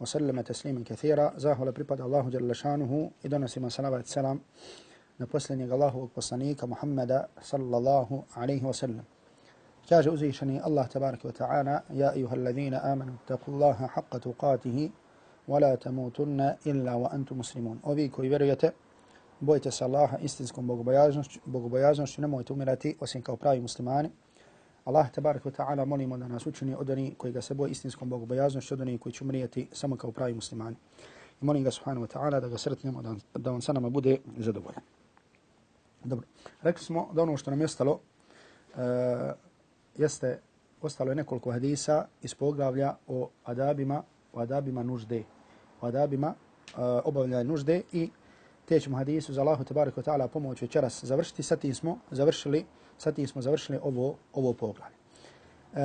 وسلم تسليما كثيرا زاهو لبريباد الله جل شانه إدونا سيما صلاة السلام نبسلني الله وقصنيك محمد صلى الله عليه وسلم كاج أزيشني الله تبارك وتعالى يا أيها الذين آمنوا اتقوا الله حق تقاته ولا تموتن إلا وأنتم مسلمون وفي كوي بريته bojite se Allaha istinskom bogobojaznošću, bogobojaznošću nemojte umirati osim kao pravi muslimani. Allah tabaraka wa ta'ala molimo da nas učini od onih koji ga se boje istinskom bogobojaznošću, od onih koji će umrijeti samo kao pravi muslimani. I molim ga subhanahu wa ta'ala da ga sretnemo, da, da on sa nama bude zadovoljan. Dobro, rekli smo da ono što nam je ostalo, uh, jeste, ostalo je nekoliko hadisa iz poglavlja o adabima, o adabima nužde, o adabima uh, obavljanja nužde i te ćemo hadisu za Allahu tabaraka wa ta'ala pomoć večeras završiti. Sad smo završili, sad smo završili ovo, ovo poglavlje. Uh,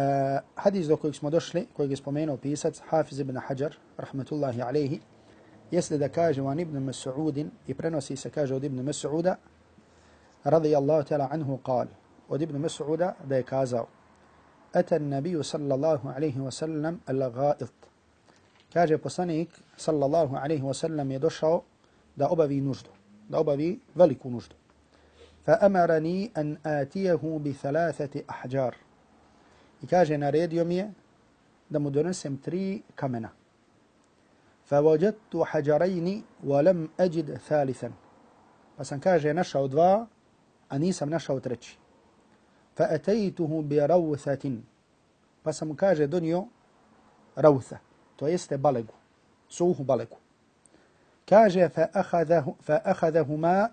hadis do kojeg smo došli, kojeg je spomenuo pisac Hafiz ibn Hajar, rahmatullahi alaihi, jeste da kaže van ibn Mas'udin i prenosi se kaže od ibn Mas'uda, radijallahu ta'ala anhu qal, od ibn Mas'uda da je kazao, أتى النبي صلى الله عليه وسلم الغائط kaže poslanik sallallahu alaihi wa sallam je došao da obavi nuždu, da obavi veliku nuždu. Fa amarani an atijahu bi thalathati ahjar. I kaže, naredio mi je da mu donesem tri kamena. Fa wajadtu hajarajni wa lam ajid thalithan. Pa sam kaže, našao dva, a nisam našao treći. Fa atajtuhu bi rawthatin. Pa sam kaže, donio rawtha, to jeste balegu, suhu balegu. kaže fa akhadahuma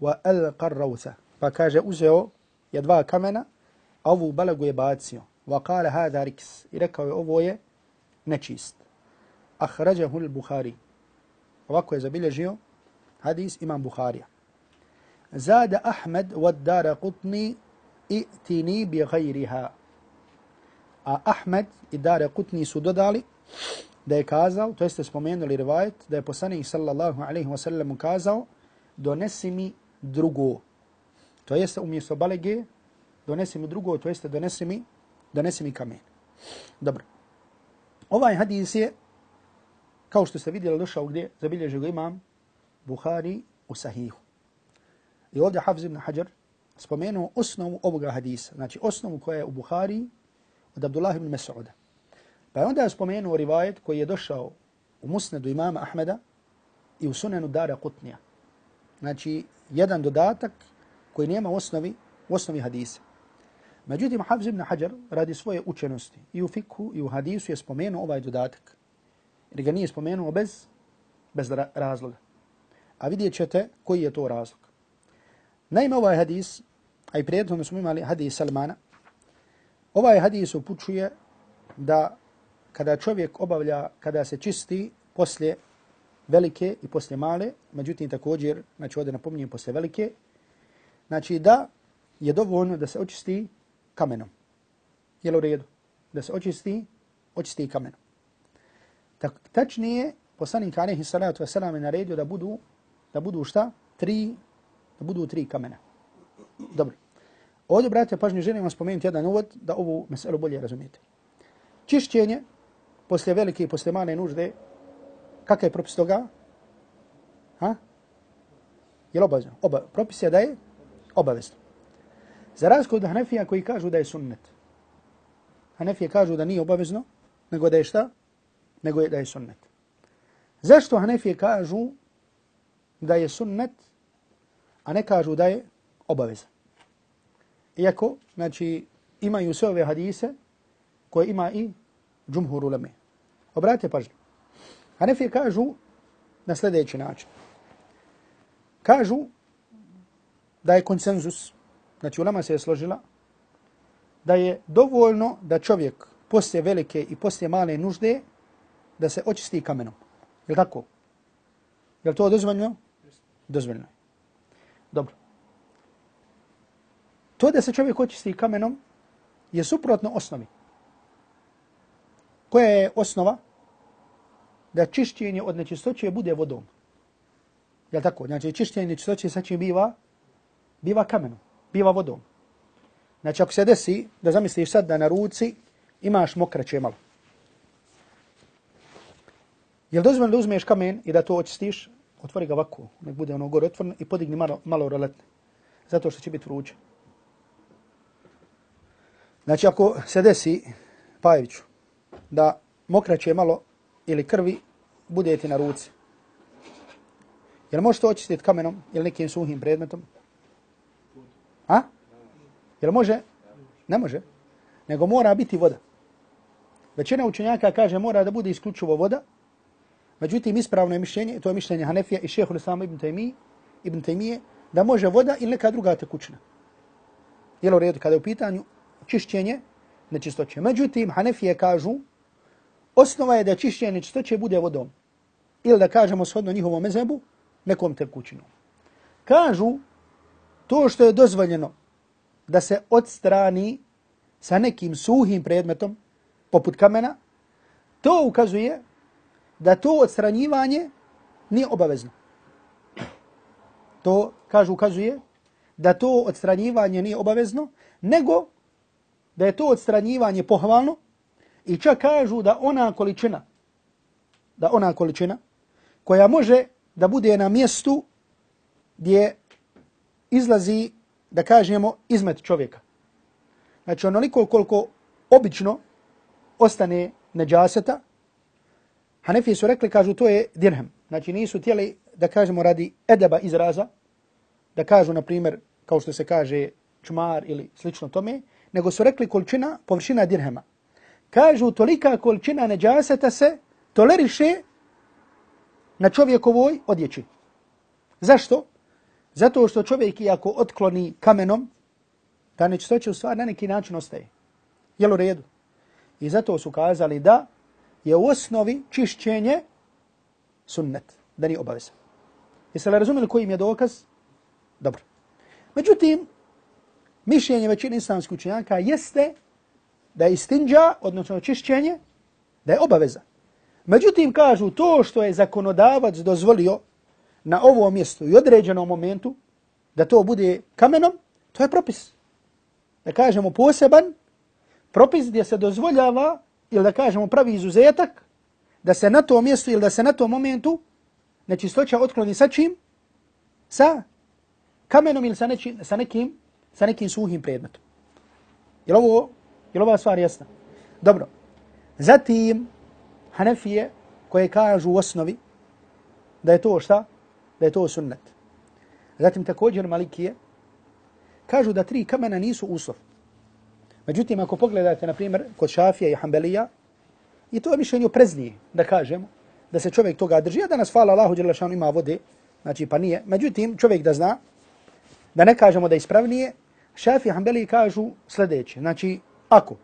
wa alqa ar-rawtha pa kaže uzeo je dva kamena a ovu balagu je bacio. Wa qala hadha riks. I rekao je ovo je nečist. Akhrajahu al-bukhari. Ovako je zabilježio hadis imam buharija. Zada ahmed wa dara qutni i'tini bi ghayriha. A ahmed i dara qutni su dodali da je kazao, to jeste spomenuli rivajet, da je poslanik sallallahu alaihi wa sallam kazao, donesi mi drugo. To jeste umjesto balege, donesi mi drugo, to jeste donesi mi, donesi mi kamen. Dobro. Ovaj hadis je, kao što ste vidjeli, došao gdje, zabilježio ga imam Buhari u sahihu. I ovdje Hafz ibn Hajar spomenuo osnovu ovoga hadisa, znači osnovu koja je u Buhari od Abdullah ibn Mas'uda. Pa je onda je spomenuo rivajet koji je došao u musnedu imama Ahmeda i u sunenu Dara Kutnija. Znači, jedan dodatak koji nema u osnovi, u osnovi hadisa. Međutim, Hafz ibn Hajar radi svoje učenosti i u fikhu i u hadisu je spomenuo ovaj dodatak. Jer ga nije spomenuo bez, bez razloga. A vidjet ćete koji je to razlog. Naime, ovaj hadis, a i prijedno smo imali hadis Salmana, ovaj hadis upućuje da kada čovjek obavlja, kada se čisti poslije velike i posle male, međutim također, znači ovdje napominjem posle velike, znači da je dovoljno da se očisti kamenom. Je li u redu? Da se očisti, očisti kamenom. Tak, tačnije, poslanik alaihi salatu wasalam je naredio da budu, da budu šta? Tri, da budu tri kamena. Dobro. Ovdje, brate, pažnje, želim vam spomenuti jedan uvod da ovu meselu bolje razumijete. Čišćenje poslije velike i poslije male nužde, kakav je propis toga? Ha? Je li obavezno? Oba, propis je da je obavezno. Za razliku od Hanefija koji kažu da je sunnet. Hanefije kažu da nije obavezno, nego da je šta? Nego je da je sunnet. Zašto Hanefije kažu da je sunnet, a ne kažu da je obavezan? Iako, znači, imaju sve ove hadise koje ima i džumhur uleme. Obratite pažnju. Hanefije kažu na sljedeći način. Kažu da je konsenzus, znači ulama se je složila, da je dovoljno da čovjek poslije velike i poslije male nužde da se očisti kamenom. Je li tako? Je li to dozvoljno? Dozvoljno. Dobro. To da se čovjek očisti kamenom je suprotno osnovi. Koja je osnova? Da čišćenje od nečistoće bude vodom. Je tako? Znači čišćenje nečistoće sa čim biva? Biva kamenom. Biva vodom. Znači ako se desi da zamisliš sad da na ruci imaš mokraće malo. Je li da uzmeš kamen i da to očistiš? Otvori ga ovako, nek bude ono gore otvoreno i podigni malo, malo roletne. Zato što će biti vruće. Znači ako se desi, Pajeviću, da mokraće malo ili krvi budete na ruci. Jel možete očistiti kamenom ili nekim suhim predmetom? A? Jel može? Ne može. Nego mora biti voda. Većina učenjaka kaže mora da bude isključivo voda. Međutim, ispravno je mišljenje, to je mišljenje Hanefija i šehu Islama ibn Taymiye, ibn Taymiye, da može voda ili neka druga tekućina. Jel u redu kada je u pitanju čišćenje nečistoće. Međutim, Hanefije kažu, osnova je da čišćenje nečistoće bude vodom. Ili da kažemo shodno njihovom mezebu, nekom tekućinom. Kažu, to što je dozvoljeno da se odstrani sa nekim suhim predmetom, poput kamena, to ukazuje da to odstranjivanje nije obavezno. To, kažu, ukazuje da to odstranjivanje nije obavezno, nego da je to odstranjivanje pohvalno i čak kažu da ona količina, da ona količina koja može da bude na mjestu gdje izlazi, da kažemo, izmet čovjeka. Znači onoliko koliko obično ostane neđaseta, Hanefi su rekli, kažu, to je dirhem. Znači nisu tijeli, da kažemo, radi edeba izraza, da kažu, na primjer, kao što se kaže čmar ili slično tome, nego su rekli količina, površina dirhema. Kažu, tolika količina neđaseta se toleriše na čovjekovoj odjeći. Zašto? Zato što čovjek, iako otkloni kamenom, ta nečistoća u stvari na neki način ostaje. Jel u redu? I zato su kazali da je u osnovi čišćenje sunnet, da nije obaveza. Jeste li razumeli koji im je dokaz? Dobro. Međutim, mišljenje većine islamskih učenjaka jeste da je istinđa, odnosno čišćenje, da je obaveza. Međutim, kažu to što je zakonodavac dozvolio na ovom mjestu i određenom momentu da to bude kamenom, to je propis. Da kažemo poseban propis gdje se dozvoljava ili da kažemo pravi izuzetak da se na tom mjestu ili da se na tom momentu nečistoća otkloni sa čim? Sa kamenom ili sa, neči, sa, nekim, sa nekim suhim predmetom. Jer ovo, je li ova stvar jasna? Dobro. Zatim, Hanefije koje kažu u osnovi da je to šta? Da je to sunnet. Zatim također Malikije kažu da tri kamena nisu uslov. Međutim, ako pogledate, na primjer, kod Šafija i Hanbelija, i to je mišljenje preznije, da kažemo, da se čovjek toga drži, Ja danas, hvala Allahu, Đelešanu ima vode, znači pa nije. Međutim, čovjek da zna, da ne kažemo da je ispravnije, Šafija i Hanbeliji kažu sljedeće. Znači, ako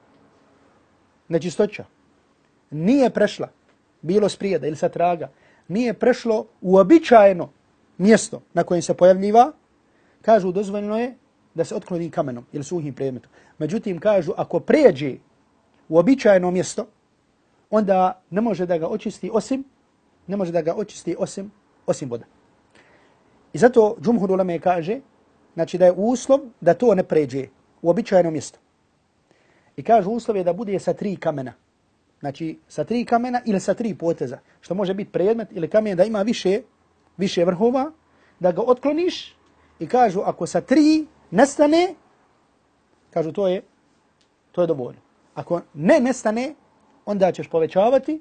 nečistoća nije prešla, bilo sprijeda ili sa traga, nije prešlo u mjesto na kojem se pojavljiva, kažu dozvoljeno je da se otkloni kamenom ili suhim predmetom. Međutim, kažu, ako pređe u mjesto, onda ne može da ga očisti osim, ne može da ga očisti osim, osim voda. I zato Džumhur Ulame kaže, znači da je uslov da to ne pređe u običajeno mjesto. I kaže uslov je da bude sa tri kamena. Znači sa tri kamena ili sa tri poteza. Što može biti predmet ili kamen da ima više, više vrhova, da ga otkloniš i kažu ako sa tri nestane, kažu to je, to je dovoljno. Ako ne nestane, onda ćeš povećavati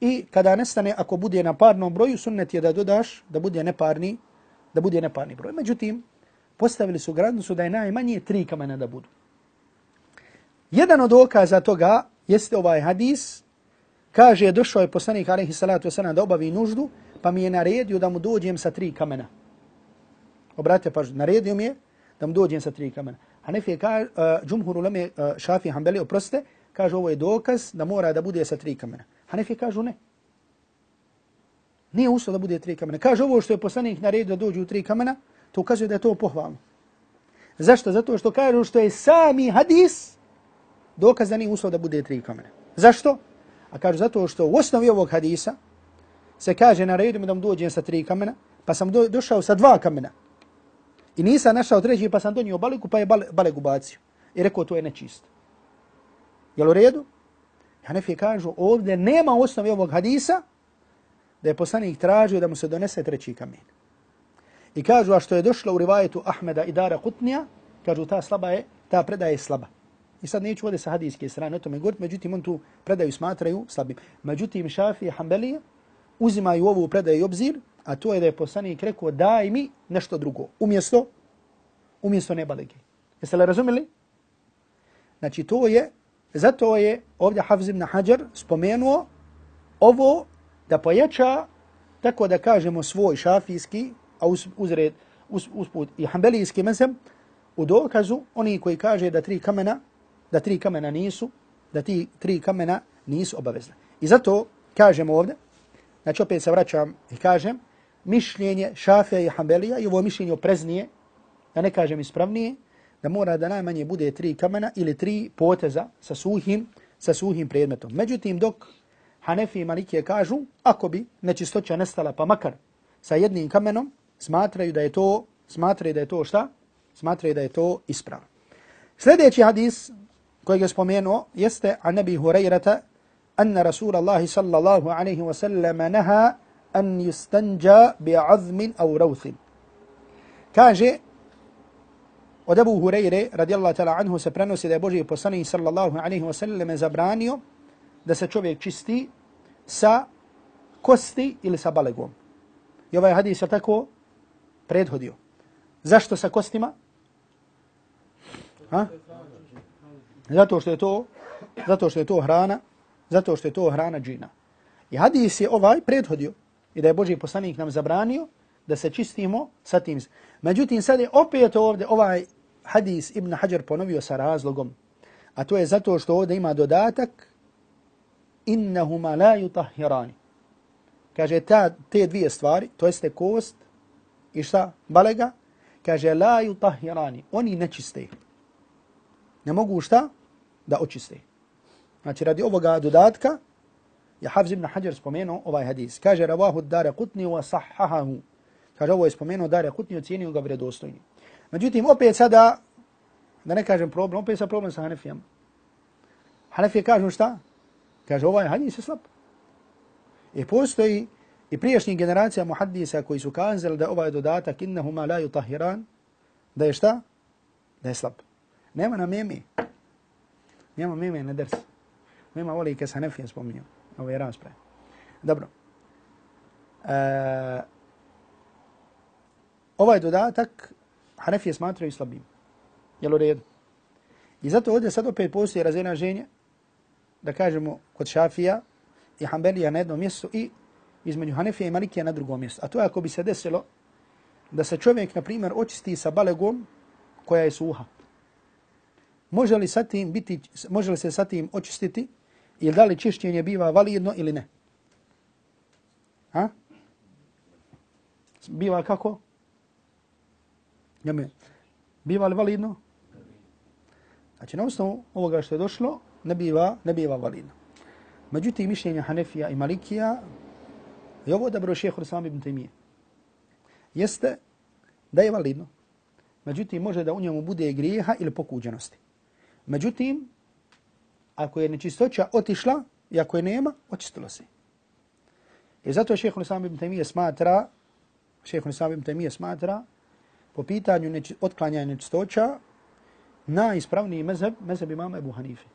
I kada nestane, ako bude na parnom broju, sunnet je da dodaš da bude neparni, da bude neparni broj. Međutim, postavili su granicu da je najmanje tri kamena da budu. Jedan od dokaza toga jeste ovaj hadis, kaže, došao je poslanik alaihi salatu wasalam da obavi nuždu, pa mi je naredio da mu dođem sa tri kamena. Obratite pažnju, naredio mi je da mu dođem sa tri kamena. Hanefi kaže, uh, džumhur uleme uh, šafi hanbeli, oprostite, kaže ovo je dokaz da mora da bude sa tri kamena. Hanefi kažu ne. Nije uslov da bude tri kamena. Kaže ovo što je poslanik naredio da dođu tri kamena, to ukazuje da je to pohvalno. Zašto? Zato što kažu što je sami hadis dokaz da nije uslov da bude tri kamena. Zašto? A kažu zato što u osnovi ovog hadisa se kaže na redu da mu dođem sa tri kamena, pa sam do, došao sa dva kamena. I nisam našao treći, pa sam donio baliku, pa je bale, balegu bacio. I rekao, to je nečist. Jel u redu? Hanefi kažu, ovdje nema osnovi ovog hadisa da je poslanik tražio da mu se donese treći kamen. I kažu, a što je došlo u rivajetu Ahmeda i Dara Kutnija, kažu, ta slaba je, ta predaja je slaba. I sad neću ovdje sa hadijske strane o tome govoriti, međutim, on tu predaju smatraju slabim. Međutim, šafi i Hanbelije uzimaju ovu predaju obzir, a to je da je poslanik rekao, daj mi nešto drugo, umjesto, umjesto nebalege. Jeste li razumili? Znači, to je, zato je ovdje Hafz ibn Hajar spomenuo ovo da pojača, tako da kažemo, svoj šafijski, a uz, uzred, uz, usput i hambelijski mezem, u dokazu oni koji kaže da tri kamena da tri kamena nisu, da ti tri kamena nisu obavezne. I zato kažem ovdje, znači opet se vraćam i kažem, mišljenje Šafija i Hanbelija i ovo mišljenje opreznije, da ne kažem ispravnije, da mora da najmanje bude tri kamena ili tri poteza sa suhim, sa suhim predmetom. Međutim, dok Hanefi i Malikije kažu, ako bi nečistoća nestala pa makar sa jednim kamenom, smatraju da je to, smatraju da je to šta? Smatraju da je to ispravno. Sljedeći hadis kojeg je spomenuo jeste an Nabi Hurairata anna Rasulallahi sallallahu alaihi wa sallam naha an yustanja bi'azmin aw rawthin. Kaže od Abu Hurajre radijallahu ta'ala anhu se prenosi da je Boži poslanik sallallahu alaihi wa sallam zabranio da se čovjek čisti sa kosti ili sa balegom. I ovaj hadis je tako prethodio. Zašto sa kostima? Ha? Zato što je to, zato što je to hrana, zato što je to hrana džina. I hadis je ovaj prethodio i da je Boži poslanik nam zabranio da se čistimo sa tim. Međutim, sad je opet ovdje ovaj hadis Ibn Hajar ponovio sa razlogom. A to je zato što ovdje ima dodatak innahuma la yutahhirani. Kaže ta, te dvije stvari, to jeste kost i šta? Balega. Kaže la yutahhirani. Oni nečiste. Ne mogu šta? Da očiste. Znači radi ovoga dodatka je Hafz ibn Hajar spomenuo ovaj hadis. Kaže ravahu dare kutni wa sahahahu. Kaže ovo je spomenuo dare kutni ocijenio ga vredostojni. Međutim, opet sada, da ne kažem problem, opet sa problem sa Hanefijama. Hanefije kažu šta? Kaže ovaj hadis je slab. I postoji i prijašnji generacija muhaddisa koji su kazali da ovaj dodatak innahuma la yutahiran, da je šta? Da je slab. Nema na memi. Nema mime na ders. Mima voli kad se nefije spominju. Ovo je rasprave. Dobro. E, ovaj dodatak Hanefije smatraju slabim. Jel u redu? I zato ovdje sad opet postoje razina ženja da kažemo kod Šafija i Hanbelija na jednom mjestu i između Hanefija i Malikija na drugom mjestu. A to je ako bi se desilo da se čovjek, na primjer, očisti sa balegom koja je suha može li, sa tim biti, može li se sa tim očistiti ili da li čišćenje biva validno ili ne? Ha? Biva kako? Jame. Biva li validno? Znači, na osnovu ovoga što je došlo, ne biva, ne biva validno. Međutim, mišljenja Hanefija i Malikija, i ovo dobro šehr sam ibn Taymiye, jeste da je validno. Međutim, može da u njemu bude grijeha ili pokuđenosti. Međutim, ako je nečistoća otišla i ako je nema, očistilo se. I zato šeheh Nisam ibn Taymiye smatra, šeheh Nisam ibn Taymiye smatra, po pitanju neči, otklanjanja nečistoća, najispravniji mezheb, mezheb imama Ebu Hanife.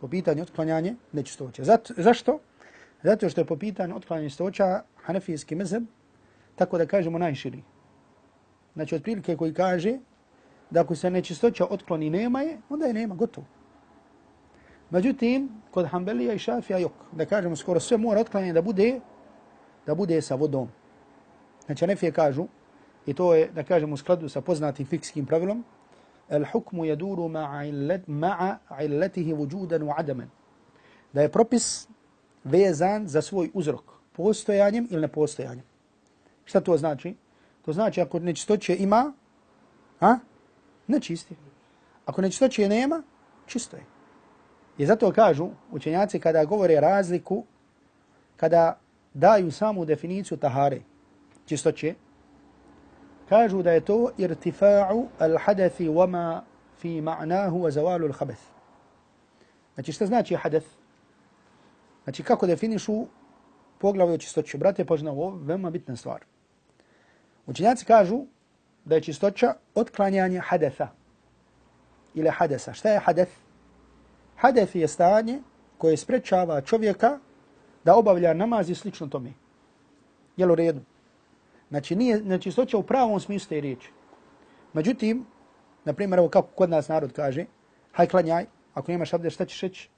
Po pitanju otklanjanja nečistoća. Zato, zašto? Zato što je po pitanju otklanjanja nečistoća hanefijski mezheb, tako da kažemo najširi. Znači, otprilike koji kaže da ako se nečistoća otkloni nema je, onda je nema, gotovo. Međutim, kod Hanbelija i Šafija jok, da kažemo skoro sve mora otklanjanje da bude, da bude sa vodom. Znači, Hanefije kažu, i to je, da kažemo, u skladu sa poznatim fikskim pravilom, el hukmu jeduru ma'a illetihi vujudan u adaman. Da je propis vezan za svoj uzrok, postojanjem ili nepostojanjem. Šta to znači? To znači ako nečistoće ima, a? Nečisti. Ako nečistoće nema, čisto je. I zato kažu učenjaci kada govore razliku, kada daju samu definiciju tahare, čistoće, kažu da je to irtifa'u al-hadathi wama fi ma'nahu wa zawalu al-khabath. Znači šta znači hadath? Znači kako definišu poglavlje o čistoći? Brate, požna ovo, veoma bitna stvar. Učenjaci kažu da je čistoća otklanjanje hadetha ili hadesa. Šta je hadeth? Hadeth je stanje koje sprečava čovjeka da obavlja namaz i slično tome. Jel u redu? Znači, nije znači, nečistoća u pravom smislu te riječi. Međutim, na primjer, evo kako kod nas narod kaže, haj klanjaj, ako nemaš abdest, šta ćeš reći?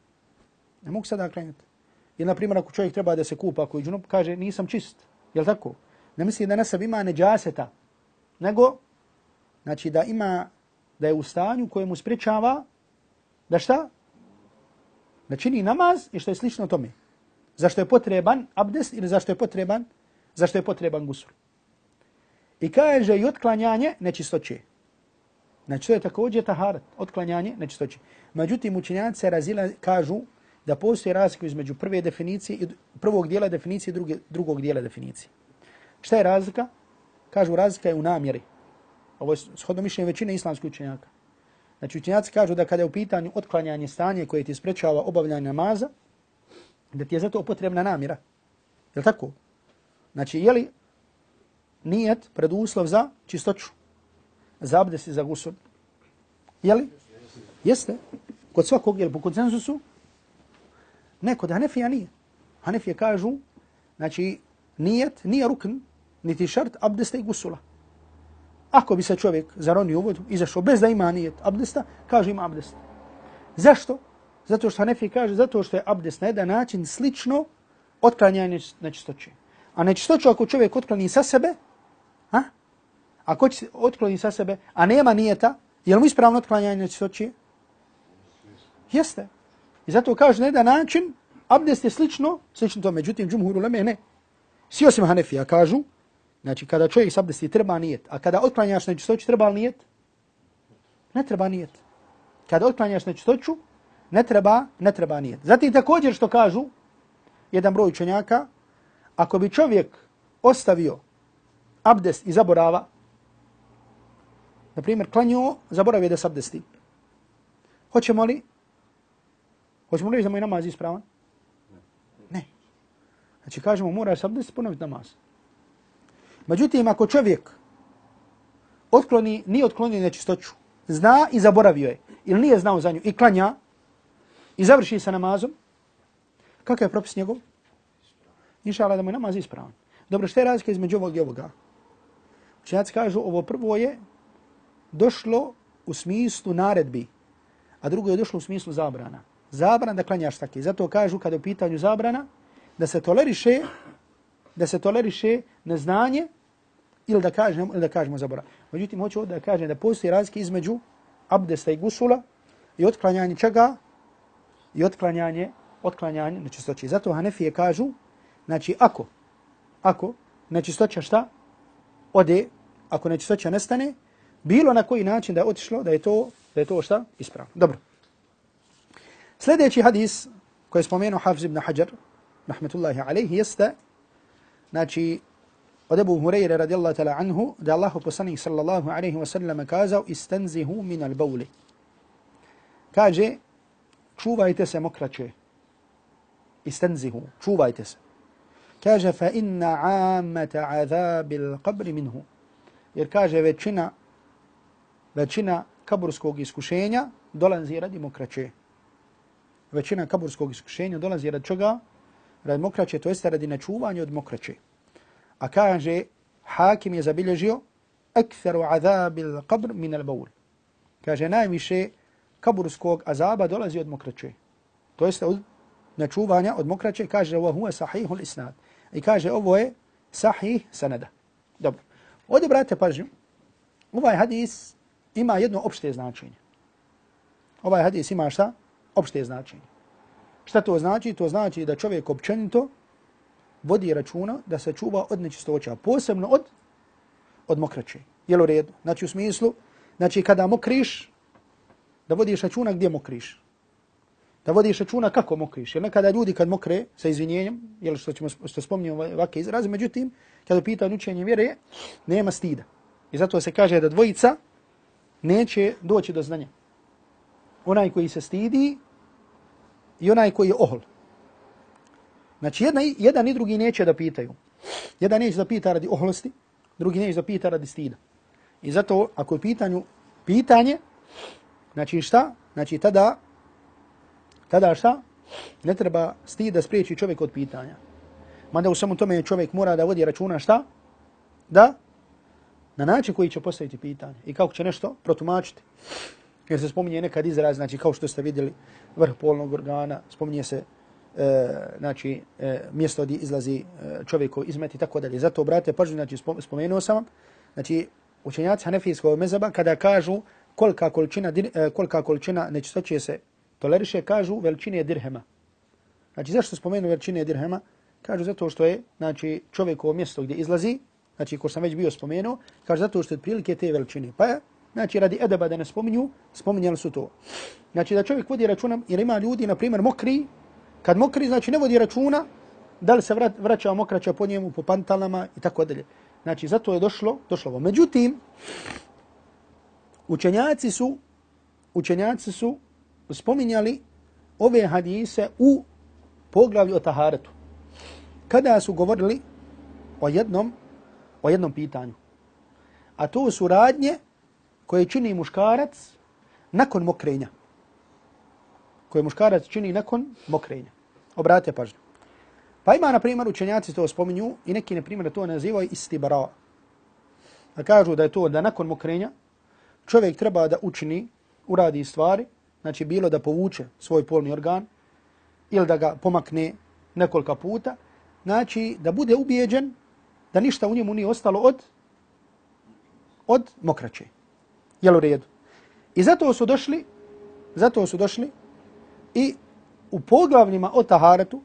Ne mogu sada klanjati. Ili, na primjer, ako čovjek treba da se kupa, ako je džunup, kaže, nisam čist. Jel tako? Ne misli da na sebi ima neđaseta, nego, znači, da ima, da je u stanju koje mu sprečava, da šta? Da čini namaz i što je slično tome. Zašto je potreban abdest ili zašto je potreban, zašto je potreban gusul. I kaže i otklanjanje nečistoće. Znači to je također taharat, otklanjanje nečistoće. Međutim, učinjanci se razila, kažu da postoji razlika između prve definicije, i prvog dijela definicije i druge, drugog dijela definicije. Šta je razlika? Kažu razlika je u namjeri. Ovo je shodno mišljenje većine islamskih učenjaka. Znači učenjaci kažu da kada je u pitanju otklanjanje stanje koje ti sprečava obavljanje namaza, da ti je zato potrebna namjera. Je li tako? Znači, je li nijet preduslov za čistoću? Za abdes i za gusul? Je li? Jeste. Kod svakog, je li po konsenzusu? Ne, kod Hanefija nije. Hanefije kažu, znači, nijet nije rukn, niti šart abdesta i gusula. Ako bi se čovjek zaronio u vodu, izašao bez da ima nijet abdesta, kaže ima abdest. Zašto? Zato što Hanefi kaže, zato što je abdest na jedan način slično otklanjanje nečistoće. A nečistoću ako čovjek otklani sa sebe, a? ako otkloni sa sebe, a nema nijeta, je li mu ispravno otklanjanje nečistoće? Jeste. I zato kaže na jedan način, abdest je slično, slično to, međutim, džumhur uleme ne. Svi osim Hanefija kažu, znači kada čovjek s abdesti treba nijet, a kada otklanjaš nečistoću treba li nijet? Ne treba nijet. Kada otklanjaš nečistoću, ne treba, ne treba nijet. Zatim također što kažu, jedan broj učenjaka, ako bi čovjek ostavio abdest i zaborava, na primjer, klanio, zaboravio da se abdesti. Hoćemo li? Hoćemo li reći da moj namaz ispravan? Ne. Znači, kažemo, mora se abdesti ponoviti namaz. Međutim, ako čovjek otkloni, nije otklonio nečistoću, zna i zaboravio je, ili nije znao za nju i klanja, i završi sa namazom, kakav je propis njegov? Inšala da mu je namaz ispravan. Dobro, što je razlika između ovog i ovoga? Učenjaci kažu, ovo prvo je došlo u smislu naredbi, a drugo je došlo u smislu zabrana. Zabrana da klanjaš tako. Zato kažu kada je u pitanju zabrana, da se toleriše, da se toleriše neznanje ili da kažemo, ili da kažemo zabora. Međutim, hoću da kažem da postoji razlike između abdesta i gusula i otklanjanje čega? I otklanjanje, otklanjanje nečistoće. Zato Hanefije kažu, znači ako, ako nečistoća šta? Ode, ako nečistoća nestane, bilo na koji način da je otišlo, da je to, da je to šta? Ispravno. Dobro. Sljedeći hadis koji je spomenuo Hafiz ibn Hajar, rahmetullahi alaihi, jeste, znači, od Ebu Hureyre radijallahu ta'la anhu, da Allahu poslanik sallallahu alaihi wa sallam kazao, istanzihu min al bawli. Kaže, čuvajte se mokraće. Istanzihu, čuvajte se. Kaže, fa inna amata azabil qabri minhu. Jer kaže, većina, većina kaburskog iskušenja dolazi radi mokraće. Većina kaburskog iskušenja dolazi radi čega? radi mokraće, to jeste radi načuvanja od mokraće. A kaže, hakim je zabilježio, aktharu azabil qabr min al baul. Kaže, najviše kaburskog azaba dolazi od mokraće. To jeste od načuvanja od mokraće, kaže, ovo huwa sahihul isnad. I kaže, ovo je sahih sanada. Dobro. Ovdje, brate, pažnju, ovaj hadis ima jedno opšte značenje. Ovaj hadis ima šta? Opšte značenje. Šta to znači? To znači da čovjek općenito vodi računa da se čuva od nečistoća, posebno od od mokraće. Jel u redu? Znači u smislu, znači kada mokriš, da vodiš računa gdje mokriš. Da vodiš računa kako mokriš. Jer nekada ljudi kad mokre sa izvinjenjem, jel što ćemo što spomnimo ovakve izraze, međutim, kada pita učenje vjere, nema stida. I zato se kaže da dvojica neće doći do znanja. Onaj koji se stidi i onaj koji je ohol. Znači, jedna, jedan i drugi neće da pitaju. Jedan neće da pita radi oholosti, drugi neće da pita radi stida. I zato, ako je pitanju pitanje, znači šta? Znači, tada, tada šta? Ne treba stid da spriječi čovjek od pitanja. Mada u samom tome čovjek mora da vodi računa šta? Da? Na način koji će postaviti pitanje. I kako će nešto protumačiti. Jer se spominje nekad izraz, znači kao što ste vidjeli vrh polnog organa, spominje se e, znači, e, mjesto gdje izlazi e, čovjekov izmet i tako dalje. Zato, brate, pažnju, znači, spomenuo sam vam, znači, učenjaci Hanefijskog mezaba, kada kažu kolika količina, e, kolika količina nečistoće se toleriše, kažu veličine dirhema. Znači, zašto spomenu veličine dirhema? Kažu zato što je, znači, čovjekovo mjesto gdje izlazi, znači, ko sam već bio spomenuo, kažu zato što je prilike te veličine. Pa je, znači, radi edeba da ne spominju, spominjali su to. Znači, da čovjek vodi računam, jer ima ljudi, na primjer, mokri, Kad mokri, znači ne vodi računa da li se vraća mokraća po njemu, po pantalama i tako dalje. Znači, zato je došlo, došlo ovo. Međutim, učenjaci su, učenjaci su spominjali ove hadise u poglavlju o taharetu. Kada su govorili o jednom, o jednom pitanju. A to su radnje koje čini muškarac nakon mokrenja koje muškarac čini nakon mokrenja. Obratite pažnju. Pa ima, na primjer, učenjaci to spominju i neki, na primjer, to nazivaju istibara. A kažu da je to da nakon mokrenja čovjek treba da učini, uradi stvari, znači bilo da povuče svoj polni organ ili da ga pomakne nekoliko puta, znači da bude ubijeđen da ništa u njemu nije ostalo od od mokraće. Jel u redu? I zato su došli, zato su došli I u poglavljima o taharetu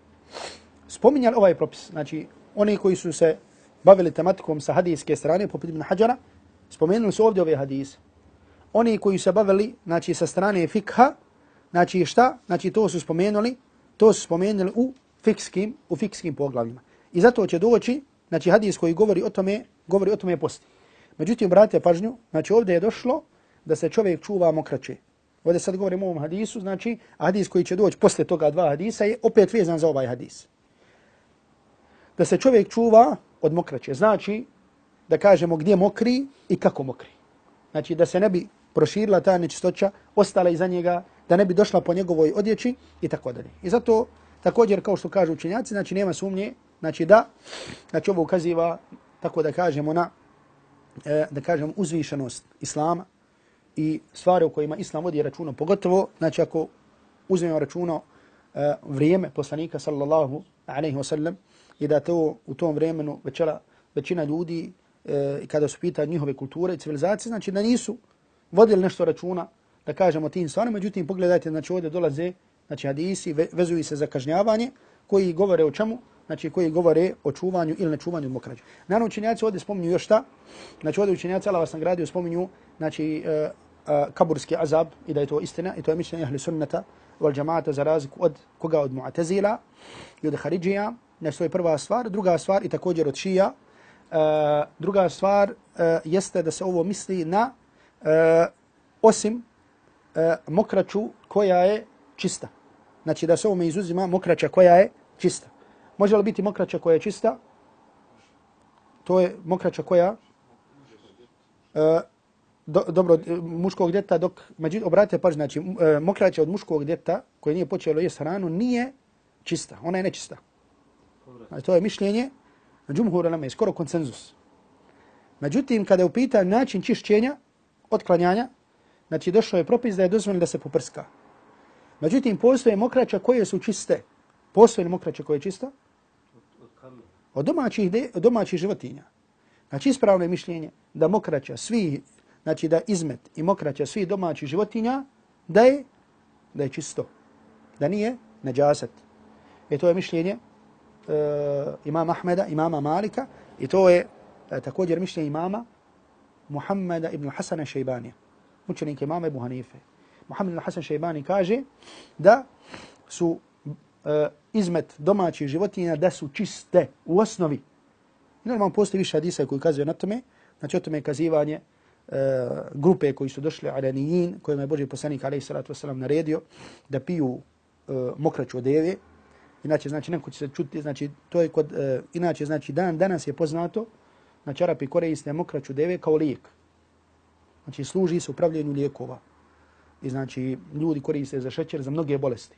spominjali ovaj propis. Znači, oni koji su se bavili tematikom sa hadijske strane, poput Ibn Hađara, spomenuli su ovdje ove hadise. Oni koji su se bavili znači, sa strane fikha, znači šta? Znači, to su spomenuli, to su spomenuli u fikskim, u fikskim poglavljima. I zato će doći, znači hadis koji govori o tome, govori o tome posti. Međutim, brate pažnju, znači ovdje je došlo da se čovjek čuva mokraće. Ovdje sad govorimo o ovom hadisu, znači hadis koji će doći posle toga dva hadisa je opet vezan za ovaj hadis. Da se čovjek čuva od mokraće, znači da kažemo gdje mokri i kako mokri. Znači da se ne bi proširila ta nečistoća, ostala iza njega, da ne bi došla po njegovoj odjeći i tako dalje. I zato također kao što kažu učenjaci, znači nema sumnje, znači da, znači ovo ukaziva, tako da kažemo na, e, da kažem, uzvišenost Islama, i stvari u kojima islam vodi računa, pogotovo, znači ako uzmemo računa uh, e, vrijeme poslanika sallallahu alaihi wasallam i da to u tom vremenu većala, većina ljudi uh, kada su pitali njihove kulture i civilizacije, znači da nisu vodili nešto računa, da kažemo tim stvarima, međutim pogledajte, znači ovdje dolaze znači hadisi, vezuju se za kažnjavanje koji govore o čemu, znači koji govore o čuvanju ili nečuvanju mokrađa. Naravno učenjaci ovdje spominju još šta, znači ovdje učenjaci Allah vas nagradio spominju znači uh, kaburski azab i da je to istina i to je mišljenje ahli sunnata wal džamaata za razliku od koga od mu'tazila i od haridžija. Znači to je prva stvar. Druga stvar i također od šija. Uh, e, druga stvar uh, jeste da se ovo misli na uh, osim uh, mokraću koja je čista. Znači da se ovome izuzima mokraća koja je čista. Može li biti mokraća koja je čista? To je mokraća koja e, do, dobro, muškog djeta, dok, međutim, obratite pažnje, znači, e, mokraća od muškog djeta, koje nije počelo jest hranu, nije čista, ona je nečista. Znači, to je mišljenje džumhur je skoro konsenzus. Međutim, kada je upitan način čišćenja, otklanjanja, znači došao je propis da je dozvoljeno da se poprska. Međutim, postoje mokraća koje su čiste. Postoje mokraća koje je čista? Od domaćih, de, od domaćih životinja. Znači, ispravno je mišljenje da mokraća svi, znači da izmet i mokraća svi domaćih životinja, da je, da je čisto. Da nije neđasat. I to je mišljenje uh, imama Ahmeda, imama Malika, i to je uh, također mišljenje imama Muhammeda ibn Hasana Šejbanija, učenik imama Ebu Hanife. Muhammed ibn Hasan Šejbani kaže da su Eh, izmet domaćih životinja da su čiste u osnovi. Normalno postoji više hadisa koji kazuje na tome, znači o tome je kazivanje e, grupe koji su došli aranijin, kojima je Boži poslanik alaih salatu wasalam naredio da piju e, mokraću od deve. Inače, znači, neko će se čuti, znači, to je kod, e, inače, znači, dan danas je poznato, znači, Arapi koriste mokraću deve kao lijek. Znači, služi se upravljanju lijekova. I znači, ljudi koriste za šećer, za mnoge bolesti.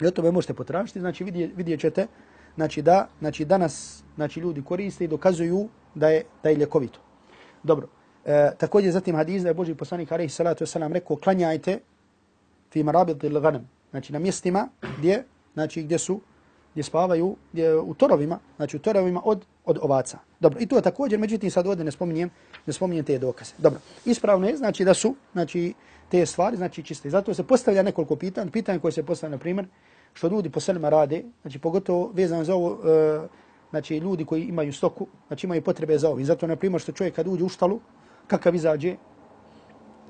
I o tome možete potražiti, znači, vidje, vidjet ćete, znači, da, znači, danas, znači, ljudi koriste i dokazuju da je, da je ljekovito. Dobro. E, također, zatim hadis da je Boži poslanik, alaihi salatu wasalam, rekao, klanjajte fi marabit il ghanem. Znači, na mjestima gdje, znači, gdje su, gdje spavaju, gdje, u torovima, znači, u torovima od, od ovaca. Dobro, i to je također, međutim, sad ovdje ne spominjem, ne spominjem te dokaze. Dobro, ispravno je, znači, da su, znači, te stvari, znači, čiste. Zato se postavlja nekoliko pitanja, pitanja koje se postavlja, na primjer, što ljudi po selima rade, znači, pogotovo vezano za ovo, uh, znači, ljudi koji imaju stoku, znači, imaju potrebe za ovim. Zato, na primjer, što čovjek kad uđe u štalu, kakav izađe,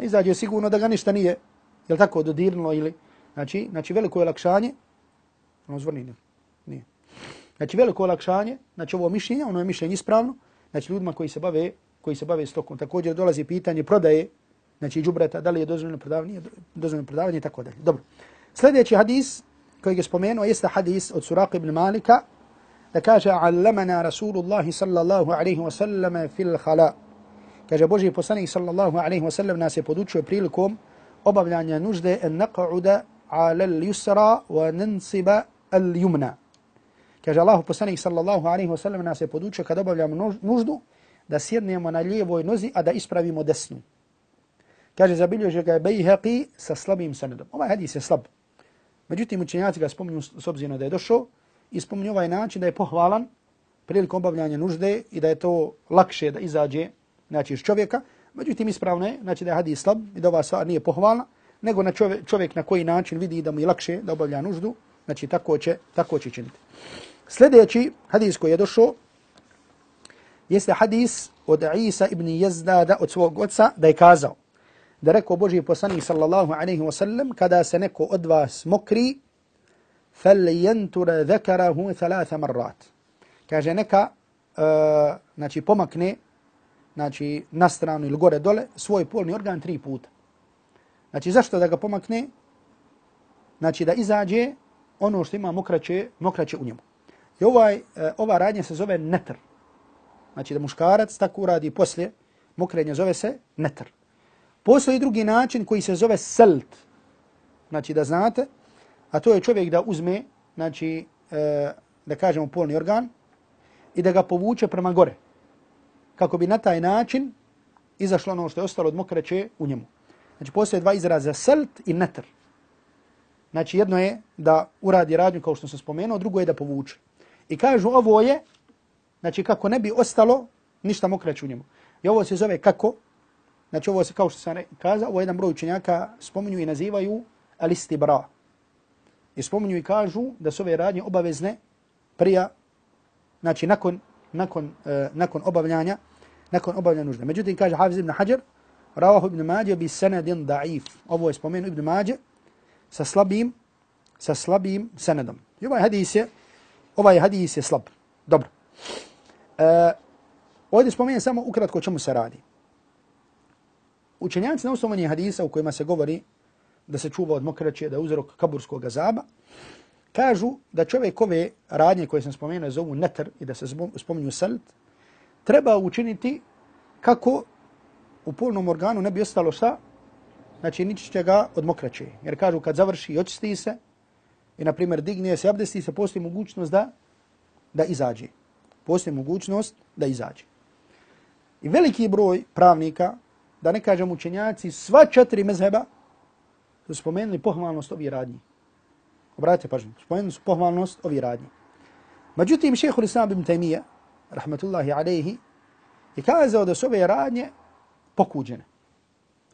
izađe sigurno da ga ništa nije, jel tako, dodirnulo ili, znači, znači, veliko je lakšanje, ono zvrni, nije. Znači veliko olakšanje, znači ovo mišljenje, ono je mišljenje ispravno, znači ljudima koji se bave, koji se bave stokom. Također dolazi pitanje prodaje, znači džubreta, da li je dozvoljeno prodavanje, dozvoljeno prodavanje i tako dalje. Dobro. Sljedeći hadis koji je spomenuo jeste hadis od Suraq ibn Malika, da kaže allamana Rasulullah sallallahu alaihi wa sallam fil khala. Kaže Boži poslanik sallallahu alaihi wa sallam nas je podučio prilikom obavljanja nužde en naq'uda ala al-yusra wa nansiba al-yumna. Kaže Allahu poslanik sallallahu alaihi wa sallam nas je podučio kad obavljamo nuždu da sjednemo na lijevoj nozi, a da ispravimo desnu. Kaže, zabilježe ga je Bejheqi sa slabim sanadom. Ovaj hadis je slab. Međutim, učenjaci ga spominju s obzirom da je došao i spominju ovaj način da je pohvalan prilikom obavljanja nužde i da je to lakše da izađe znači, iz čovjeka. Međutim, ispravno je znači, da je hadis slab i da ova stvar nije pohvalna, nego na čovjek, čovjek na koji način vidi da mu je lakše da obavlja nuždu, znači tako će, tako će činiti. Sljedeći hadis koji je došao jeste hadis od Isa ibn Jezdada od svog oca da je kazao da rekao Boži poslanik sallallahu alaihi wa sallam kada se neko od vas mokri fel jentura zekarahu thalatha marrat. Kaže neka uh, znači pomakne znači na stranu ili gore dole svoj polni organ tri puta. Znači zašto da ga pomakne? Znači da izađe ono što ima mokraće, mokraće u njemu. I ovaj, e, ova radnja se zove netr. Znači da muškarac tako uradi poslije mokrenja zove se netr. Postoji drugi način koji se zove selt. Znači da znate, a to je čovjek da uzme, znači e, da kažemo polni organ i da ga povuče prema gore. Kako bi na taj način izašlo ono što je ostalo od mokraće u njemu. Znači postoje dva izraza selt i netr. Znači jedno je da uradi radnju kao što sam spomenuo, drugo je da povuče. I kažu ovo je, znači kako ne bi ostalo ništa mokrać u njemu. I ovo se zove kako, znači ovo se kao što sam kazao, ovo jedan broj učenjaka spominju i nazivaju alisti bra. I spominju i kažu da su ove radnje obavezne prija, znači nakon, nakon, uh, nakon obavljanja, nakon obavljanja nužde. Međutim, kaže Hafiz ibn Hajar, Ravahu ibn Mađe bi senedin da'if. Ovo je spomenu ibn Mađe sa slabim, sa slabim senedom. I ovaj hadis je, ovaj hadis je slab. Dobro. E, ovdje spomenem samo ukratko o čemu se radi. Učenjaci na osnovanje hadisa u kojima se govori da se čuva od mokraće, da je uzrok kaburskog azaba, kažu da čovjek ove radnje koje sam spomenuo zovu netr i da se spominju salt, treba učiniti kako u polnom organu ne bi ostalo šta, znači niči će ga od mokraće. Jer kažu kad završi i očisti se, i na primjer digne se, abdesti se, postoji mogućnost da da izađe. Postoji mogućnost da izađe. I veliki broj pravnika, da ne kažem učenjaci, sva četiri mezheba su spomenuli pohvalnost ovih radnji. Obratite pažnju, spomenuli su pohvalnost ovih radnji. Međutim, šeho Islam ibn Taymiye, rahmatullahi alaihi, je kazao da su ove radnje pokuđene.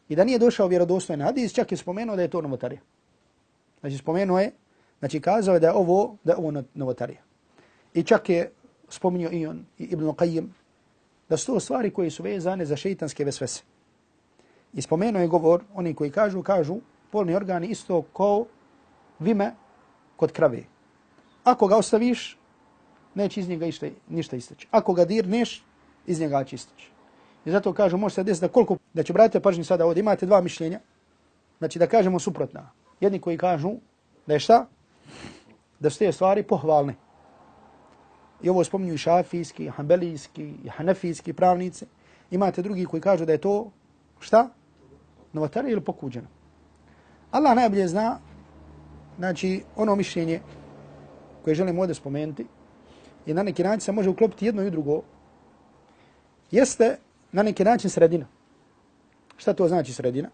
I da nije došao vjerodostojni hadis, čak je spomenuo da je to novotarija. Znači, spomenuo je, znači, kazao je da je ovo, da je ovo novotarija. I čak je spominio i on, i Ibn Qayyim, da su to stvari koje su vezane za šeitanske vesvese. I spomenuo je govor, oni koji kažu, kažu, polni organi isto kao vime kod krave. Ako ga ostaviš, neće iz njega išta, ništa isteći. Ako ga dirneš, iz njega će isteći. I zato kažu, može se desiti da koliko, da će brate pažnji sada ovdje, imate dva mišljenja, znači da kažemo suprotna. Jedni koji kažu da je šta? Da su te stvari pohvalne. I ovo spominju i šafijski, i hanbelijski, i hanefijski pravnici. Imate drugi koji kažu da je to šta? Novotare ili pokuđeno. Allah najbolje zna, znači ono mišljenje koje želim ovdje spomenuti, i na neki način se može uklopiti jedno i drugo, jeste na neki način sredina. Šta to znači sredina?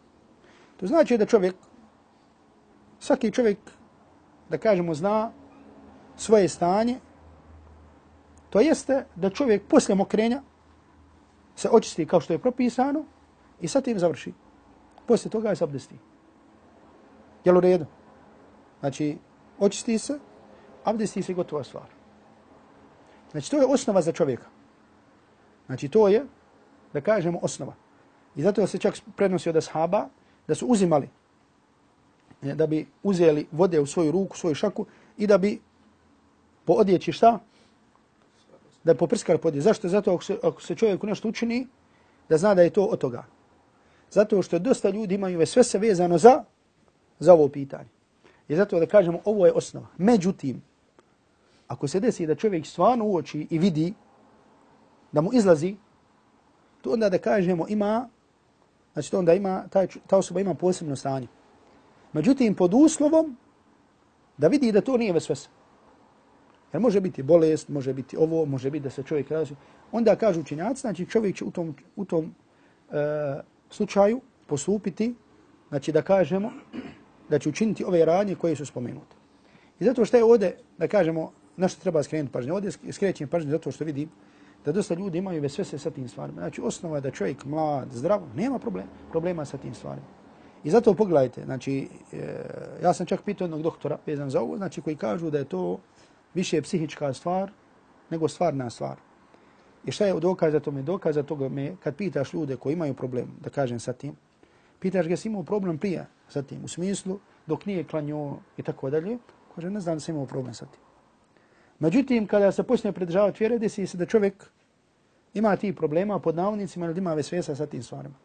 To znači da čovjek, svaki čovjek, da kažemo, zna svoje stanje, to jeste da čovjek poslije mokrenja se očisti kao što je propisano i sa tim završi. Poslije toga se abdesti. Jel u redu? Znači, očisti se, abdesti se i gotova stvar. Znači, to je osnova za čovjeka. Znači, to je, da kažemo, osnova. I zato se čak prenosio da sahaba, da su uzimali, E, da bi uzeli vode u svoju ruku, svoju šaku i da bi po odjeći šta? Da bi poprskali po odjeći. Zašto? Zato ako se, ako se čovjeku nešto učini, da zna da je to od toga. Zato što dosta ljudi imaju sve se vezano za, za ovo pitanje. I zato da kažemo, ovo je osnova. Međutim, ako se desi da čovjek stvarno uoči i vidi da mu izlazi, to onda da kažemo ima, znači to onda ima, ta, ta osoba ima posebno stanje. Međutim, pod uslovom da vidi da to nije vesvesa. Jer može biti bolest, može biti ovo, može biti da se čovjek razi. Onda kažu učinjaci, znači čovjek će u tom, u tom e, slučaju postupiti, znači da kažemo, da će učiniti ove radnje koje su spomenute. I zato što je ovdje, da kažemo, na što treba skrenuti pažnje. Ovdje skrećem pažnje zato što vidim da dosta ljudi imaju sve sve sa tim stvarima. Znači, osnova je da čovjek mlad, zdrav, nema problema, problema sa tim stvarima. I zato pogledajte, znači, e, ja sam čak pitao jednog doktora vezan za ovo, znači, koji kažu da je to više psihička stvar nego stvarna stvar. I šta je dokaz za tome? Dokaz za toga me, kad pitaš ljude koji imaju problem, da kažem sa tim, pitaš ga si imao problem prije sa tim, u smislu dok nije klanio i tako dalje, kaže, ne znam da sam imao problem sa tim. Međutim, kada se počne pridržavati vjere, desi se da čovjek ima ti problema pod navodnicima ili ima vesvesa sa tim stvarima.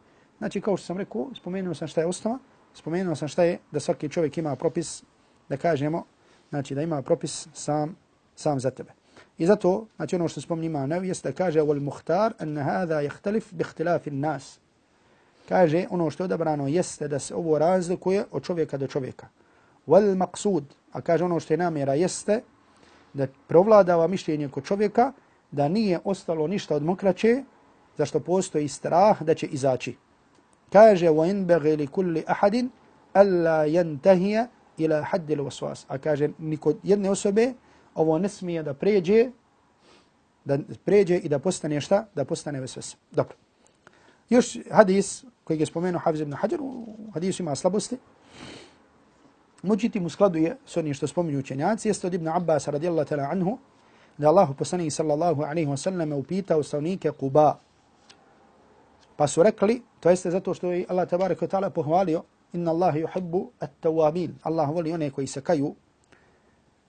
Znači, kao što sam rekao, spomenuo sam šta je osnova, spomenuo sam šta je da svaki čovjek ima propis, da kažemo, znači da ima propis sam, sam za tebe. I zato, znači ono što spomni ima nevi, jeste da kaže wal muhtar an hada jahtalif bi ihtilafi nas. Kaže ono što je odabrano jeste da se ovo razlikuje od čovjeka do čovjeka. Wal maqsud, a kaže ono što je namjera jeste da provladava mišljenje kod čovjeka da nije ostalo ništa od mokraće, zašto postoji strah da će izaći Kaže, وَإِنْبَغِ لِكُلِّ أَحَدٍ أَلَّا يَنْتَهِيَ إِلَى حَدِّ الْوَسْوَاسِ A kaže, niko jedne osobe ovo ne smije da pređe, da pređe i da postane šta? Da postane vesvesa. Dobro. Još hadis koji je spomenuo Hafiz ibn Hajar, u hadisu ima slabosti, Međutim, u skladu je s onim što spominju učenjaci, jeste od Ibn Abbas radijallahu ta'la anhu, da Allah poslanih sallallahu alaihi wa sallam upitao stavnike Quba. Pa su rekli, to jeste zato što je Allah tabarak wa ta'ala pohvalio, inna Allah yuhibbu at-tawabin. Allah voli one koji se kaju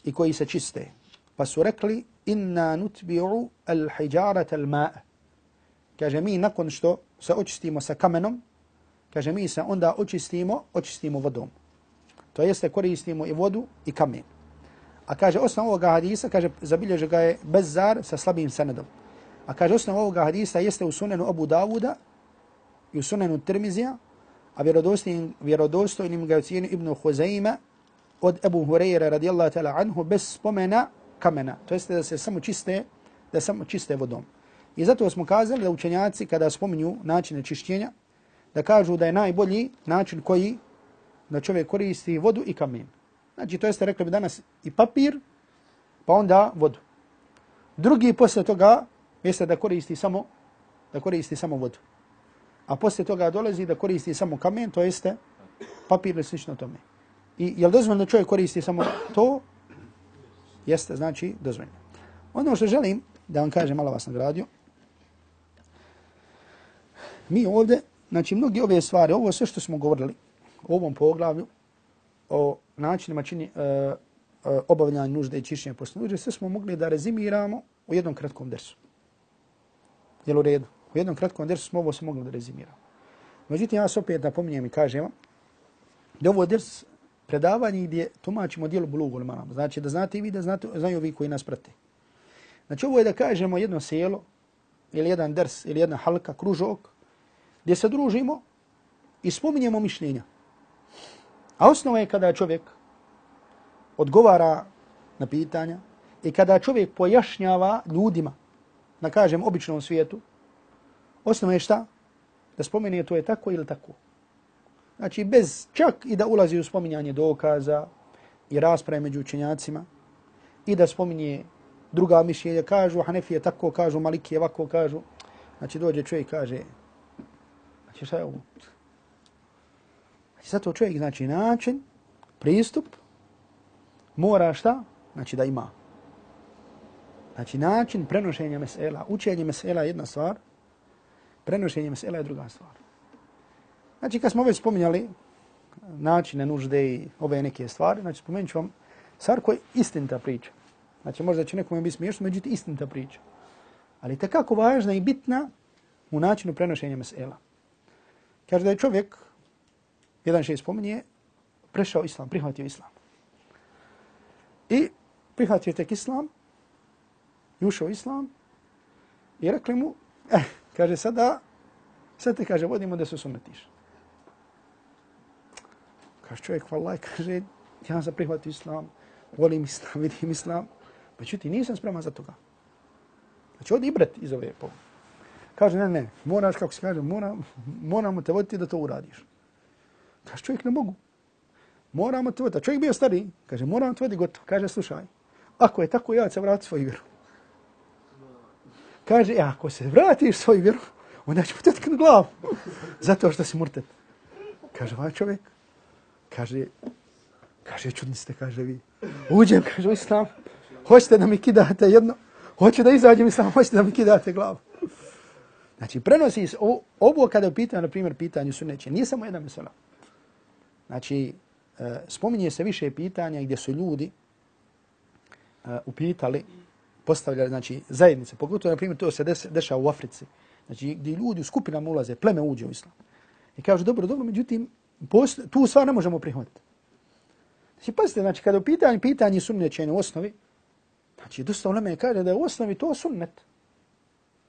i koji se čiste. Pa su rekli, inna nutbi'u al-hijarat al-ma'a. Kaže, mi nakon što se očistimo sa kamenom, kaže, mi se onda očistimo, očistimo vodom. To jeste koristimo i vodu i kamen. A kaže osnov ovoga hadisa, kaže zabilježe ga je Bezzar sa slabim senedom. A kaže osnov ovoga hadisa jeste u sunenu Abu Dawuda i u sunanu Tirmizija, a vjerodostojnim ga ocijeni Ibnu Huzaima od Abu Hureyre radijallahu ta'ala anhu bez spomena kamena, to jeste da se samo čiste, da se samo čiste vodom. I zato smo kazali da učenjaci kada spominju načine čišćenja, da kažu da je najbolji način koji da čovjek koristi vodu i kamen. Znači, to jeste rekli bi danas i papir, pa onda vodu. Drugi posle toga jeste da koristi samo da koristi samo vodu. A poslije toga dolazi da koristi samo kamen, to jeste papir ili slično tome. I je li dozvoljno da čovjek koristi samo to? Jeste, znači dozvoljno. Ono što želim da vam kažem, malo vas nagradio, mi ovdje, znači mnogi ove stvari, ovo sve što smo govorili u ovom poglavlju, o načinima čini, uh, uh, obavljanja nužde i čišćenja posle nužde, sve smo mogli da rezimiramo u jednom kratkom dersu. Jel u redu? U jednom kratkom dersu smo ovo se mogli da rezimiramo. Međutim, ja se opet napominjem i kažem vam, da ovo ders predavanje gdje tumačimo dijelu bulugu ili. Znači da znate i vi, da znate, znaju vi koji nas prate. Znači ovo je da kažemo jedno selo, ili jedan ders, ili jedna halka, kružok, gdje se družimo i spominjemo mišljenja. A osnova je kada čovjek odgovara na pitanja i kada čovjek pojašnjava ljudima, na kažem običnom svijetu, osnova je šta? Da spomeni to je tako ili tako. Znači, bez čak i da ulazi u spominjanje dokaza i rasprave među učenjacima i da spominje druga mišljenja, kažu Hanefije tako, kažu Malikije ovako, kažu. Znači, dođe čovjek i kaže, znači, šta je ovo? Znači, zato čovjek, znači, način, pristup, mora šta? Znači, da ima. Znači, način prenošenja mesela, učenje mesela je jedna stvar, prenošenje mesela je druga stvar. Znači, kad smo već spominjali načine nužde i ove neke stvari, znači, spomenut ću vam stvar koja je istinita priča. Znači, možda će nekome biti smiješno, međutim, istinita priča. Ali tekako važna i bitna u načinu prenošenja mesela. Kaže da je čovjek, jedan še spominje, prešao islam, prihvatio islam. I prihvatio tek islam, i ušao islam, i rekli mu, eh, kaže sada, sad te kaže, vodimo da se sunnetiš. Kaže čovjek, vallaj, kaže, ja sam prihvatio islam, volim islam, vidim islam, pa čuti, ti nisam spreman za toga. Znači, odi ibret iz ove pogled. Kaže, ne, ne, moraš, kako se kaže, mora, moramo te voditi da to uradiš. Kaže, čovjek, ne mogu. Moramo te voditi. A čovjek bio stari, kaže, moramo te voditi gotovo. Kaže, slušaj, ako je tako, ja ću se vratiti svoju vjeru. Kaže, e, ako se vratiš svoju vjeru, onda ću te tknuti glavu. Zato što si murtet. Kaže, ovaj čovjek, kaže, kaže, čudni ste, kaže vi. Uđem, kaže, u islam, hoćete da mi kidate jedno, hoće da izađem islam, hoćete da mi kidate glavu. Znači, prenosi se, ovo kada je pitanje, na primjer, pitanje sunneće, nije samo jedna mesela. Znači, e, spominje se više pitanja gdje su ljudi e, upitali, postavljali, znači, zajednice, pogotovo, na primjer, to se dešava u Africi, znači, gdje ljudi u skupinama ulaze, pleme uđe u islam. I kažu, dobro, dobro, međutim, post, tu stvar ne možemo prihvatiti. Znači, pazite, znači, kada u pitanju, pitanje sunnećenja u osnovi, znači, dosta ulema je kaže da je u osnovi to sunnet.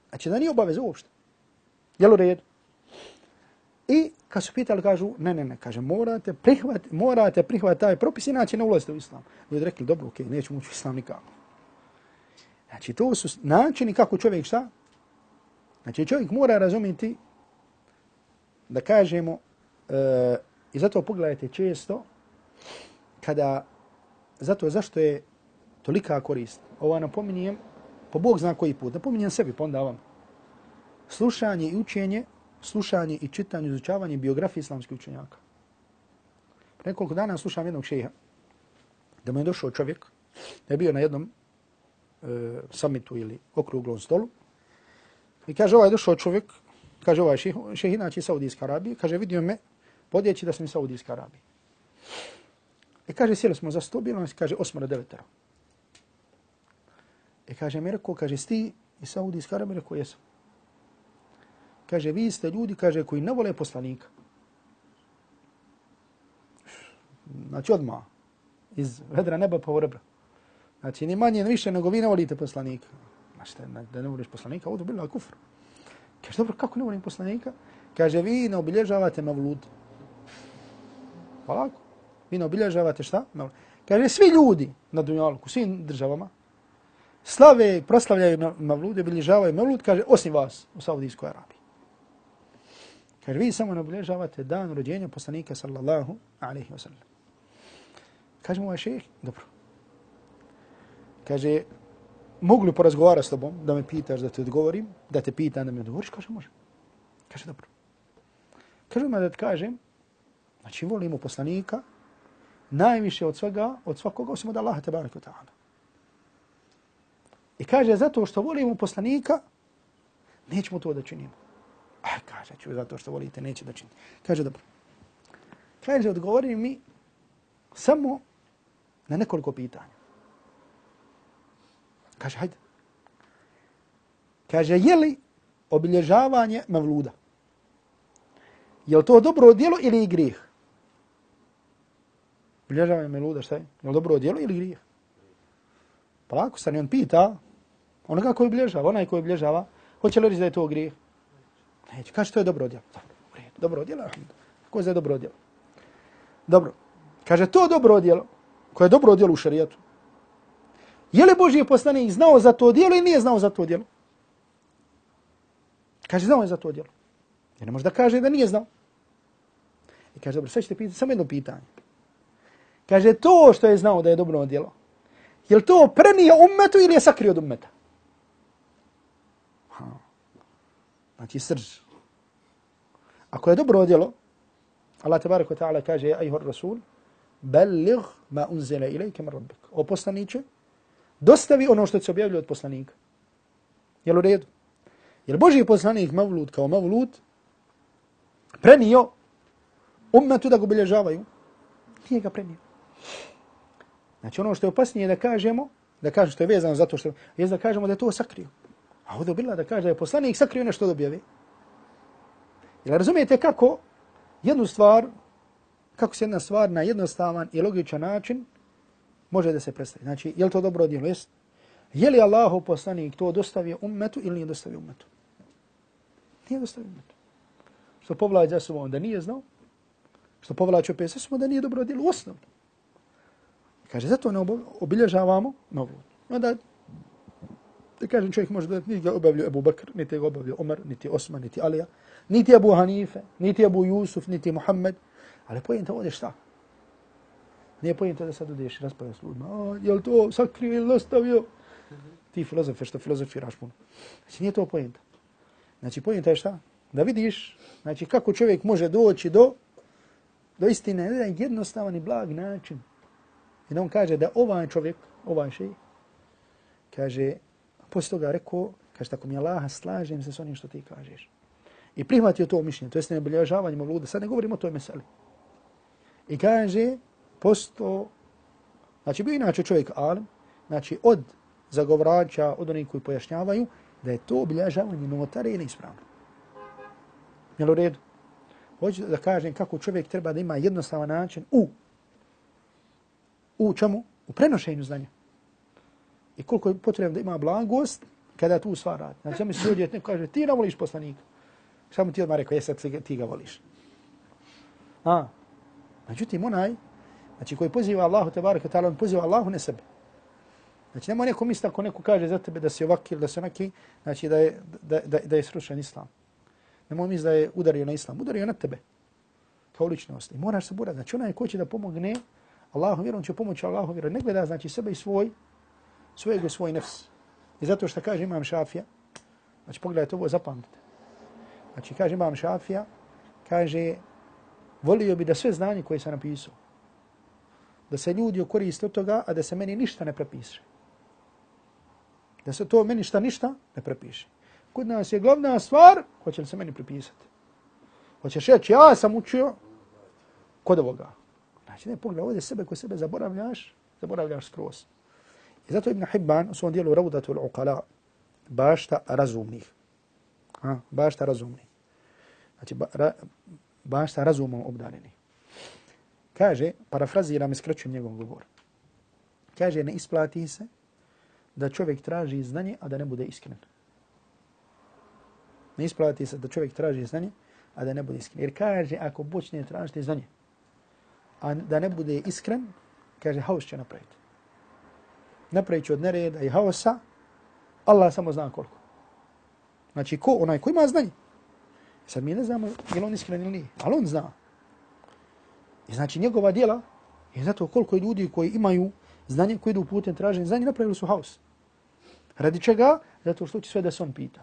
Znači, da nije obaveza uopšte. Jel u redu? I kad su pitali, kažu, ne, ne, ne, kaže, morate prihvatiti, morate prihvatiti taj propis, inače ne ulazite u islam. Ljudi rekli, dobro, okej, okay, nećemo ući u islam nikako. Znači, to su načini kako čovjek šta? Znači, čovjek mora razumjeti da kažemo, e, i zato pogledajte često, kada, zato zašto je tolika korist. Ovo napominjem, po Bog zna koji put, napominjem sebi, pa onda vam. Slušanje i učenje, slušanje i čitanje, izučavanje biografije islamskih učenjaka. Pre nekoliko dana slušam jednog šeha, da mu je došao čovjek, da je bio na jednom e, samitu ili okruglom stolu, i kaže, ovaj došao čovjek, kaže, ovaj šeh, šeh inače Saudijska Arabija, kaže, vidio me, podjeći da sam iz Saudijska Arabija. I e, kaže, sjeli smo za sto, bilo kaže, osmora devetera. I e, kaže, mi rekao, kaže, sti iz Saudijske Arabije, rekao, jesam. Kaže, vi ste ljudi, kaže, koji ne vole poslanika. Znači, odmah, iz vedra neba pa u rebra. Znači, ni manje, ni više, nego vi ne volite poslanika. Znači, da ne voliš poslanika, ovo je kufr. Kaže, dobro, kako ne volim poslanika? Kaže, vi ne obilježavate mavlud. Polako. Vi ne obilježavate šta? Kaže, svi ljudi na Dunjalku, svim državama, slave, proslavljaju mavlud, obilježavaju mavlud, kaže, osim vas u Saudijskoj Arabiji. Kaže, vi samo ne obilježavate dan rođenja poslanika sallallahu alaihi wa sallam. Kaže mu ovaj šeheh, dobro. Kaže, mogu li porazgovarati s tobom, da me pitaš da te odgovorim, da te pitam da me odgovoriš? Kaže, može. Kaže, dobro. Kaže, da ti kažem, znači volimo poslanika, najviše od svega, od svakoga, osim od Allaha tabaraka ta'ala. I kaže, zato što volimo poslanika, nećemo to da činimo. A kaže, ću zato što volite, neće da činimo. Kaže, dobro. Kaže, odgovori mi samo na nekoliko pitanja. Kaže, hajde. Kaže, je li obilježavanje mevluda? Je li to dobro djelo ili i grijeh? Obilježavanje mevluda, šta je? Je li dobro djelo ili grijeh? Pa ako se on pita, onoga koji obilježava, onaj koji obilježava, hoće li reći da je to grijeh? Neće. Kaže, to je dobro djelo. Dobro, dobro djelo. Ko je dobro djelo? Dobro. Kaže, to dobro djelo, koje je dobro djelo u šarijetu, Je li Božji poslanik znao za to djelo ili nije znao za to djelo? Kaže, znao je za to djelo. Jer ne može da kaže da nije znao. I kaže, dobro, sad ćete pitati samo jedno pitanje. Kaže, to što je znao da je dobro djelo, je li to prenio ummetu ili je sakrio od ummeta? Ha. Znači, srž. Ako je dobro djelo, Allah tabaraka ta'ala kaže, ajhor rasul, balligh ma unzela ilajke min rabbik. O poslaniće, dostavi ono što se objavljuje od poslanika. Jel u redu? Jer Boži poslanik Mavlud kao Mavlud prenio ummetu da ga obilježavaju. Nije ga prenio. Znači ono što je opasnije da kažemo, da kažemo što je vezano zato što je da kažemo da je to sakrio. A ovdje bila da kaže da je poslanik sakrio nešto od objave. Jel razumijete kako jednu stvar, kako se jedna stvar na jednostavan i logičan način može da se predstavi. Znači, je li to dobro djelo? Jest. Je li Allahu poslanik to dostavio ummetu ili nije dostavio ummetu? Nije dostavio ummetu. Što povlađa za sobom da nije znao, što povlađa opet za sobom da nije dobro djelo osnovno. Kaže, zato ne obilježavamo novu. Onda, da kažem, čovjek može da niti ga obavlju Ebu Bakr, niti ga obavlju Omar, niti Osman, niti Alija, niti Abu Hanife, niti Abu Jusuf, niti Muhammed. Ali pojenta ovdje šta? Nije pojenta da sad odeš raspravlja s ljudima. A, je li to sakrio ili ostavio? Ti filozofe što filozofiraš puno. Znači nije to pojenta. Znači pojenta je šta? Da vidiš znači, kako čovjek može doći do, do istine na jedan jednostavan i blag način. I da on kaže da ovaj čovjek, ovaj šej, kaže, poslije toga rekao, kaže, tako mi Allah, slažem se s onim što ti kažeš. I prihvatio to mišljenje, to jeste ne obilježavanje mavluda. Sad ne govorimo o toj meseli. I kaže, posto, znači bio inače čovjek alim, znači od zagovrača, od onih koji pojašnjavaju, da je to obilježavanje notare ili ispravno. Jel u redu? Hoću da kažem kako čovjek treba da ima jednostavan način u u čemu? U prenošenju znanja. I koliko je potrebno da ima blagost kada tu stvar radi. Znači, mi se uđe, neko kaže, ti ne voliš poslanika. Samo ti odmah rekao, jesad ti ga voliš. A, međutim, onaj Znači koji poziva Allahu te bareke taala, on poziva Allahu ne sebe. Znači nema neko misli ako neko kaže za tebe da si ovaki ili da si onaki, znači da je, da, da, da je srušen islam. Nemo misli da je udario na islam, udario na tebe. Kao ličnost. I moraš se borati. Znači onaj ko će da pomogne Allahu vjerom će pomoći Allahu vjeru. Ne gleda znači sebe i svoj, svojeg i svoj nefs. I zato što kaže imam šafija, znači pogledajte ovo, zapamtite. Znači kaže imam šafija, kaže, volio bi da sve znanje koje sam napisao, da se ljudi koriste od toga, a da se meni ništa ne prepiše. Da se to meni šta ništa ne prepiše. Kod nas je glavna stvar, hoće li se meni prepisati. Hoćeš reći, ja sam učio kod ovoga. Znači, ne pogledaj ovdje sebe ko sebe zaboravljaš, zaboravljaš skroz. I zato Ibn Hibban u svom dijelu Ravudatu al-Uqala bašta razumnih. Ha, bašta razumnih. Znači, ba, ra, bašta razumom obdarenih. Kaže, parafraziram i skraćujem njegov govor. Kaže, ne isplati se da čovjek traži znanje, a da ne bude iskren. Ne isplati se da čovjek traži znanje, a da ne bude iskren. Jer kaže, ako počne tražiti znanje, a da ne bude iskren, kaže, haos će napraviti. Napravit će od nereda i haosa, Allah samo zna koliko. Znači, ko, onaj ko ima znanje. Sad mi ne znamo je li on iskren ili nije, ali on zna. I znači njegova djela je zato koliko je ljudi koji imaju znanje, koji idu putem traženja znanje, napravili su haos. Radi čega? Zato što će sve da se on pita.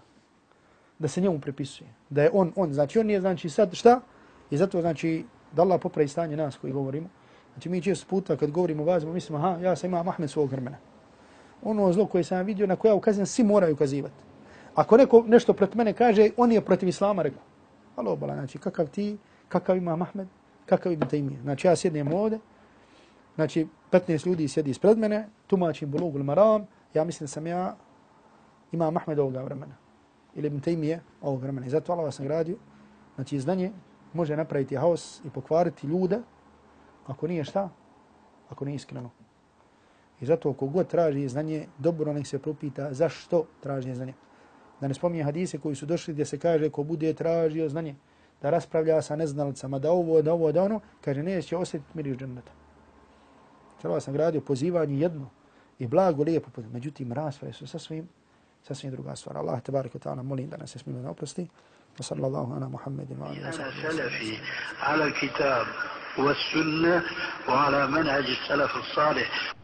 Da se njemu prepisuje. Da je on, on, znači on nije, znači sad šta? I zato znači da Allah popravi stanje nas koji govorimo. Znači mi često puta kad govorimo o vazima, mislimo, aha, ja sam imam Ahmed svog vremena. Ono zlo koje sam vidio, na koje ja ukazujem, svi moraju ukazivati. Ako neko nešto protiv mene kaže, on je protiv Islama rekao. Alo, bala, znači, kakav ti, kakav ima Ahmed, kakav ibn Taymiye. Znači, ja sjednem ovde, znači, 15 ljudi sjedi ispred mene, tumačim bulugul maram, ja mislim da sam ja ima Ahmed ovoga vremena. Ili ibn Taymiye ovoga vremena. I zato Allah vas nagradio. Znači, znanje može napraviti haos i pokvariti ljude, ako nije šta, ako nije iskreno. I zato kogod traži znanje, dobro nek se propita zašto traži znanje da ne spominje hadise koji su došli gdje se kaže ko bude tražio znanje, da raspravlja sa neznalicama, da ovo, da ovo, da ono, kaže neće osjetiti miris dženneta. Sada sam gradio pozivanje jedno i blago, lijepo, međutim rasprave su sasvim, sasvim druga stvar. Allah te barik ta'ala molim da nas se smimo na oprosti. وصلى الله على محمد وعلى اله وصحبه سلفي على الكتاب والسنة وعلى منهج السلف الصالح